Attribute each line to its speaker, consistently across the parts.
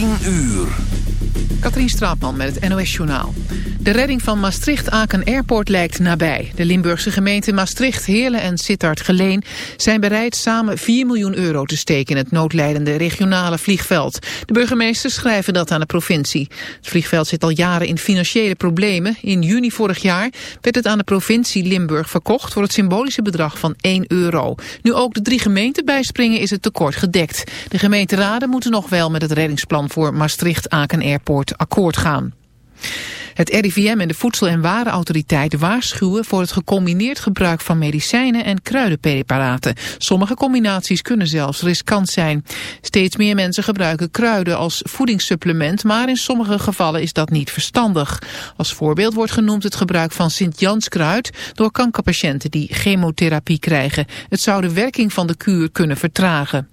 Speaker 1: 10 uur.
Speaker 2: Katrien Straatman met het NOS-journaal. De redding van Maastricht-Aken Airport lijkt nabij. De Limburgse gemeenten Maastricht, Heerlen en Sittard-Geleen... zijn bereid samen 4 miljoen euro te steken in het noodlijdende regionale vliegveld. De burgemeesters schrijven dat aan de provincie. Het vliegveld zit al jaren in financiële problemen. In juni vorig jaar werd het aan de provincie Limburg verkocht... voor het symbolische bedrag van 1 euro. Nu ook de drie gemeenten bijspringen is het tekort gedekt. De gemeenteraden moeten nog wel met het reddingsplan voor Maastricht-Aken Airport akkoord gaan. Het RIVM en de Voedsel- en Warenautoriteit waarschuwen voor het gecombineerd gebruik van medicijnen en kruidenpreparaten. Sommige combinaties kunnen zelfs riskant zijn. Steeds meer mensen gebruiken kruiden als voedingssupplement, maar in sommige gevallen is dat niet verstandig. Als voorbeeld wordt genoemd het gebruik van Sint-Janskruid door kankerpatiënten die chemotherapie krijgen. Het zou de werking van de kuur kunnen vertragen.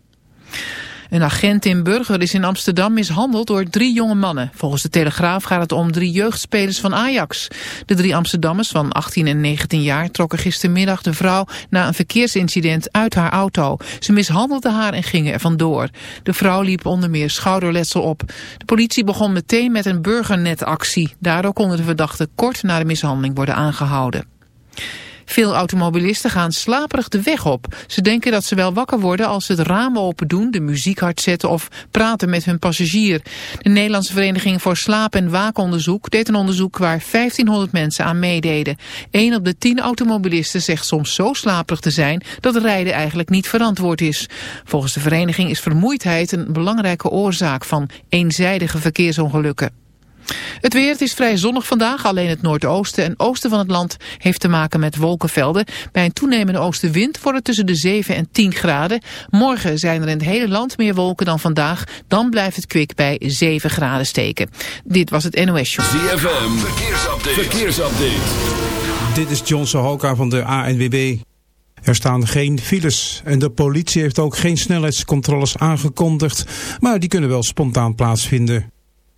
Speaker 2: Een agent in Burger is in Amsterdam mishandeld door drie jonge mannen. Volgens de Telegraaf gaat het om drie jeugdspelers van Ajax. De drie Amsterdammers van 18 en 19 jaar trokken gistermiddag de vrouw na een verkeersincident uit haar auto. Ze mishandelden haar en gingen er vandoor. De vrouw liep onder meer schouderletsel op. De politie begon meteen met een burgernetactie. Daardoor konden de verdachten kort na de mishandeling worden aangehouden. Veel automobilisten gaan slaperig de weg op. Ze denken dat ze wel wakker worden als ze het raam open doen, de muziek hard zetten of praten met hun passagier. De Nederlandse Vereniging voor Slaap- en Waakonderzoek deed een onderzoek waar 1500 mensen aan meededen. Een op de tien automobilisten zegt soms zo slaperig te zijn dat rijden eigenlijk niet verantwoord is. Volgens de vereniging is vermoeidheid een belangrijke oorzaak van eenzijdige verkeersongelukken. Het weer, het is vrij zonnig vandaag. Alleen het noordoosten en oosten van het land heeft te maken met wolkenvelden. Bij een toenemende oostenwind wordt het tussen de 7 en 10 graden. Morgen zijn er in het hele land meer wolken dan vandaag. Dan blijft het kwik bij 7 graden steken. Dit was het NOS Show.
Speaker 1: ZFM, verkeersupdate. verkeersupdate.
Speaker 3: Dit is John Sohoka van de ANWB. Er staan geen files en de politie heeft ook geen snelheidscontroles aangekondigd. Maar die kunnen wel spontaan plaatsvinden.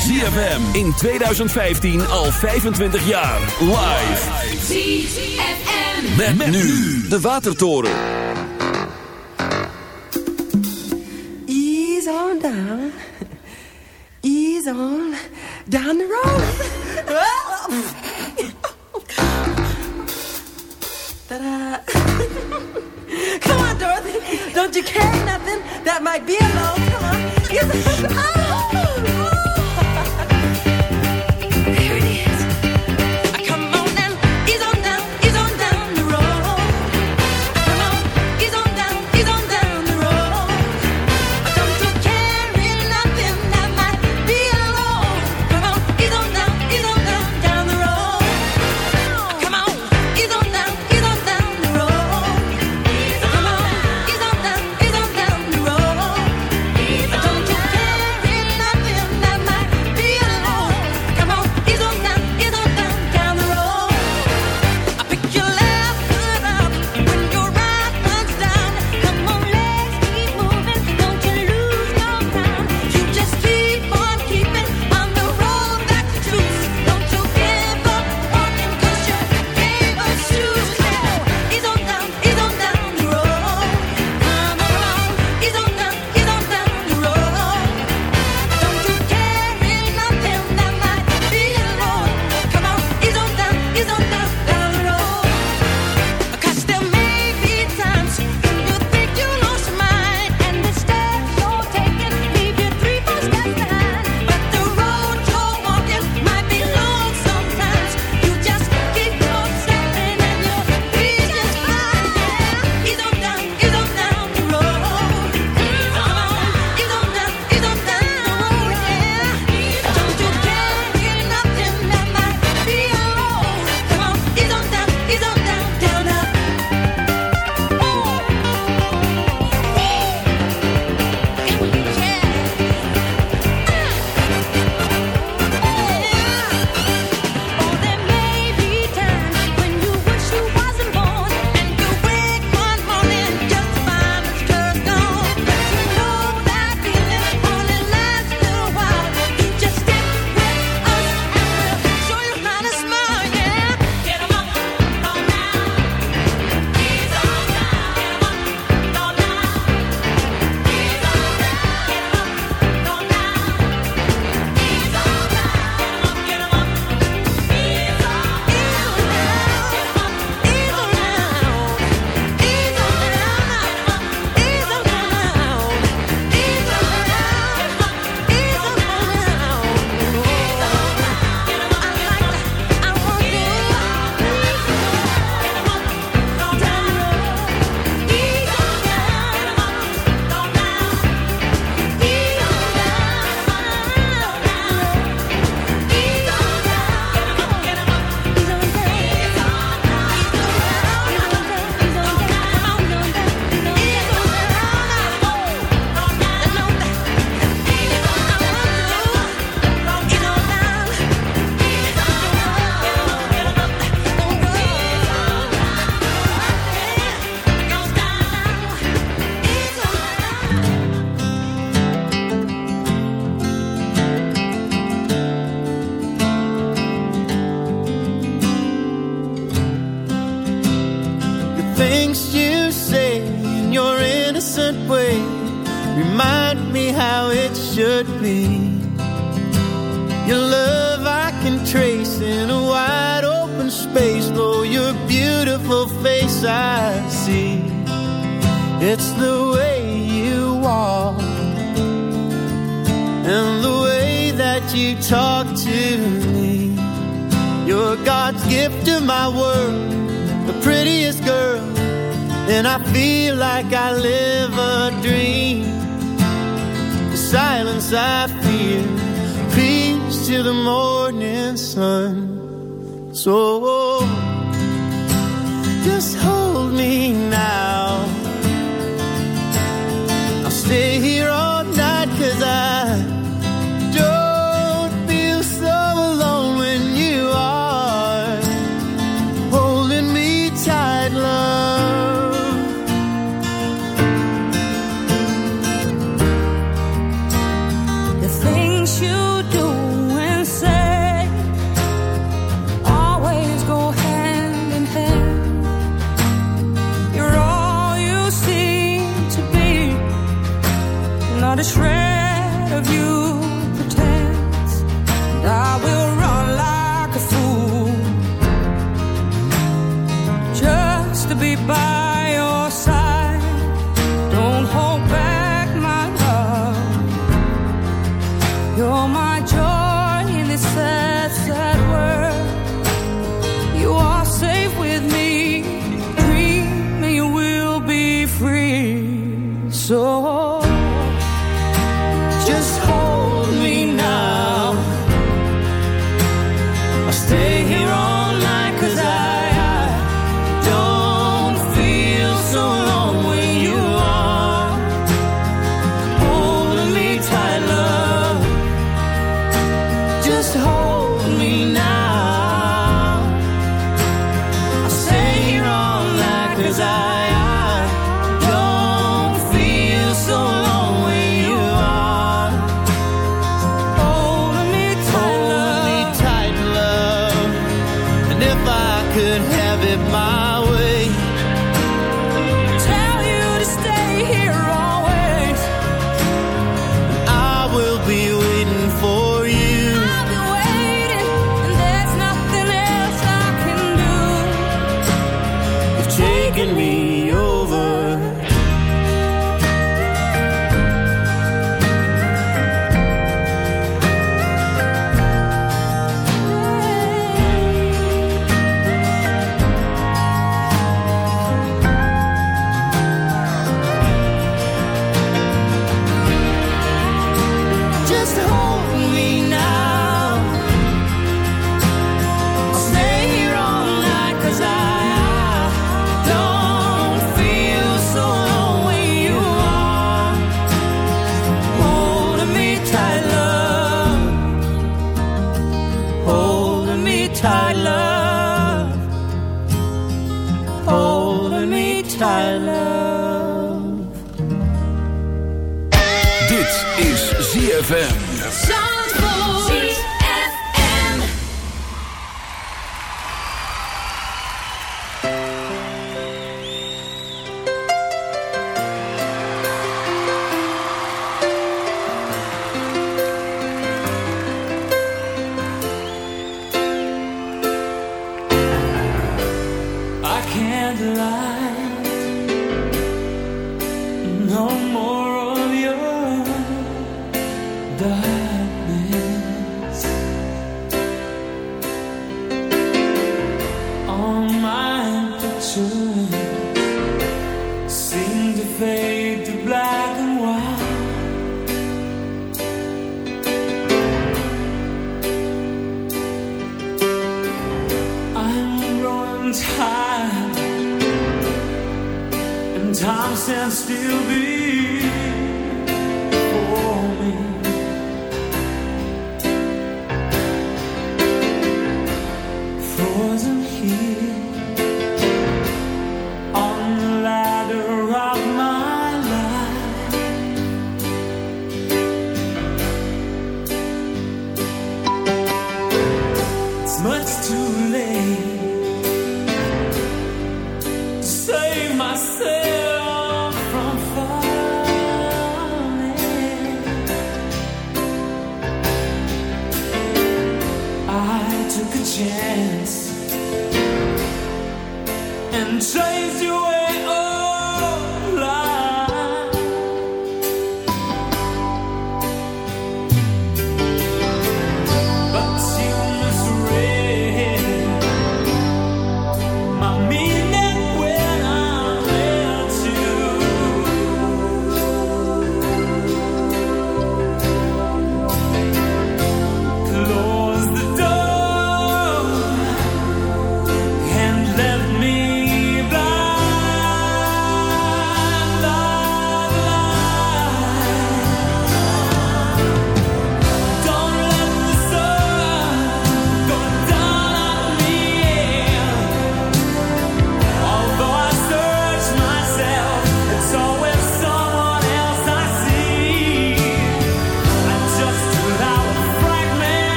Speaker 1: ZFM in 2015 al 25 jaar. Live.
Speaker 4: ZFM.
Speaker 1: Met, met nu de Watertoren.
Speaker 5: Ease on down. Ease on down the road. Ta-da. Come on, Dorothy. Don't you carry nothing that might be a load. Come on. sou. not a shred of you pretends. And I will.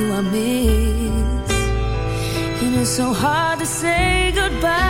Speaker 1: you I miss. And it's so hard to say goodbye.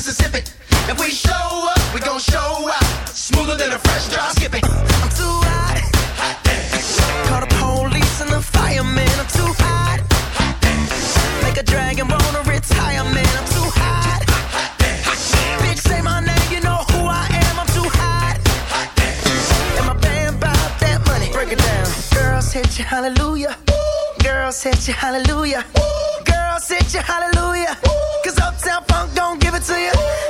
Speaker 6: Mississippi. If we show up, we gon' show out. Smoother than a fresh drop. Skip it. I'm too hot. Call the police and the fireman. I'm too hot. Make a dragon wanna retire, man. I'm too hot. Bitch, say my name, you know who I am. I'm too hot. And my band bought that money. Break it down. Girls hit you, hallelujah. Girls hit you, hallelujah. Girls hit you, hallelujah. Cause Uptown Funk don't it to you.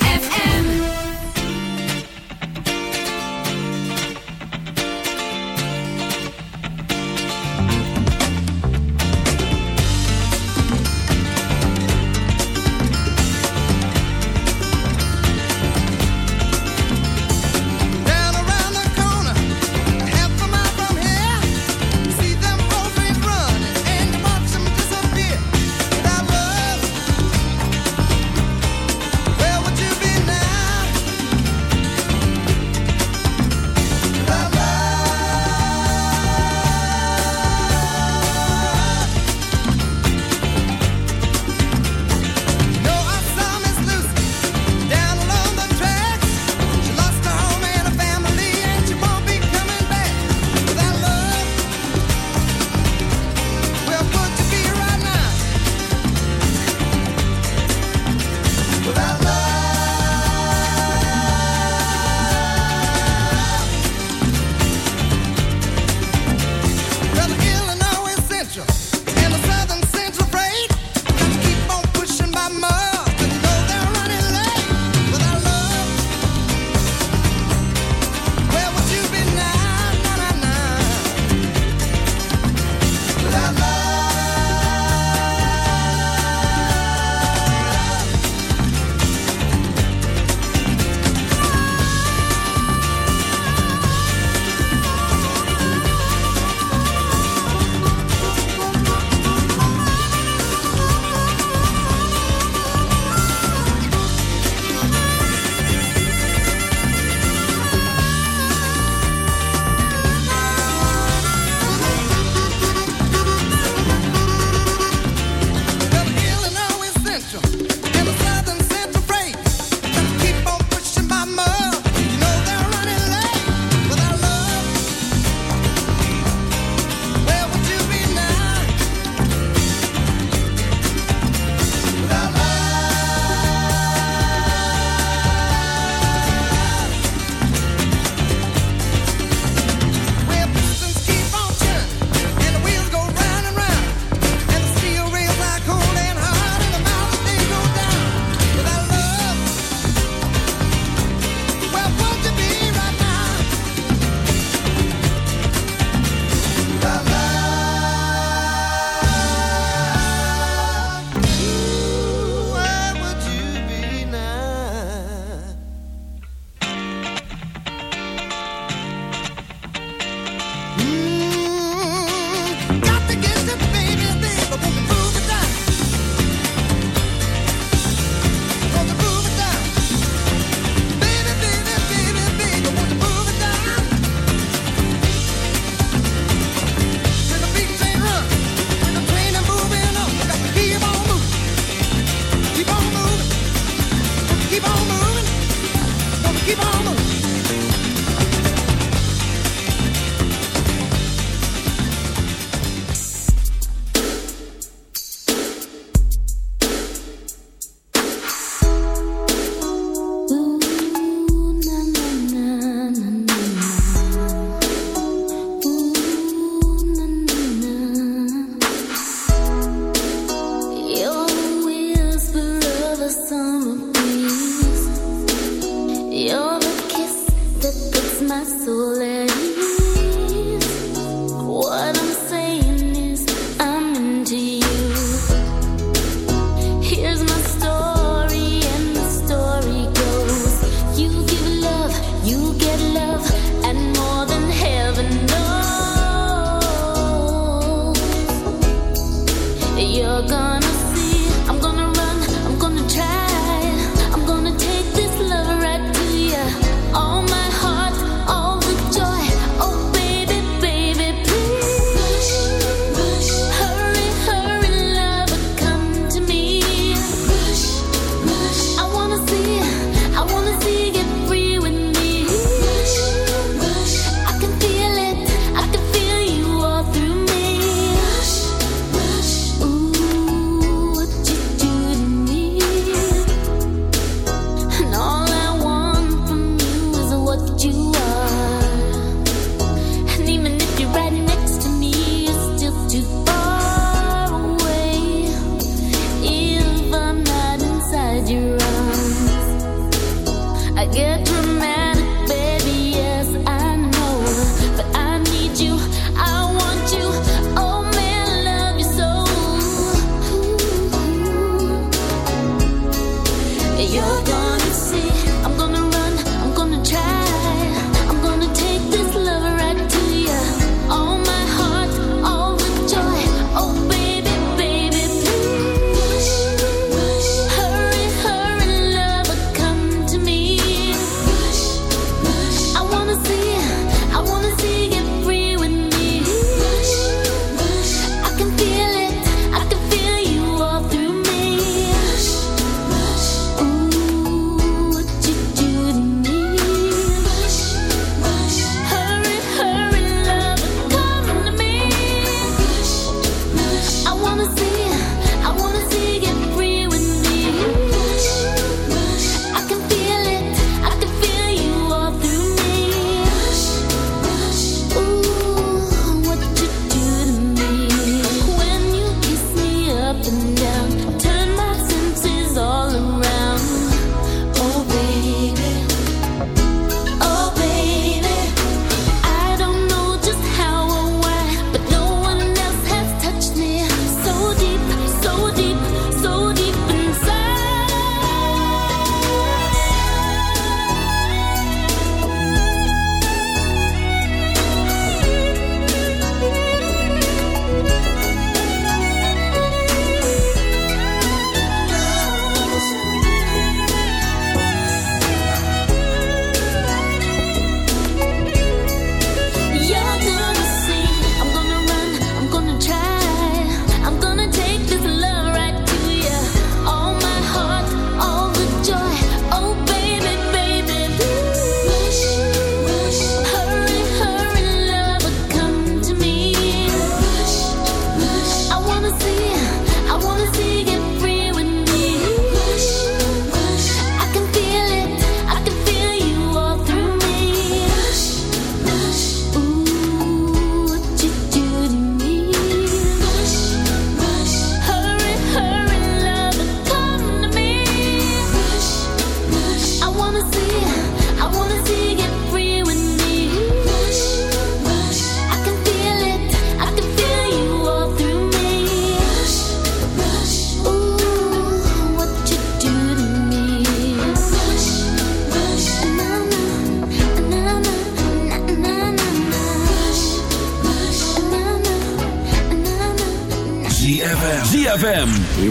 Speaker 7: summer breeze.
Speaker 8: You're the kiss that puts my
Speaker 1: soul in.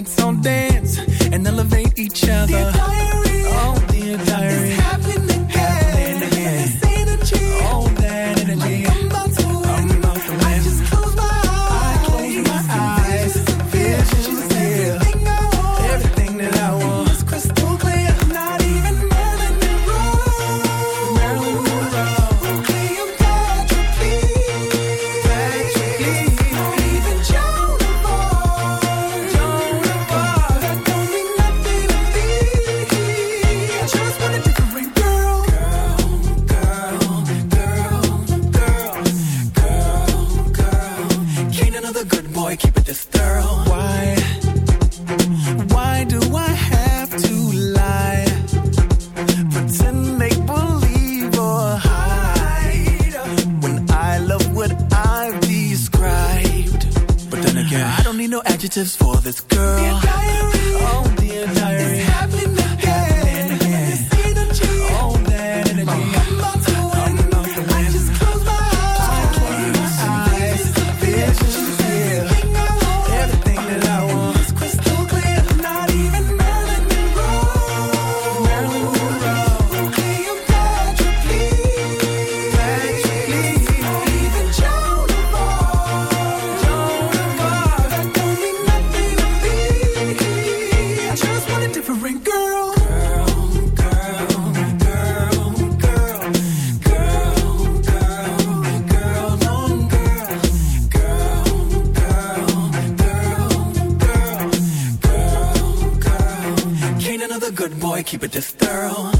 Speaker 9: let's all dance and elevate each other. ain't another good boy, keep it this thorough.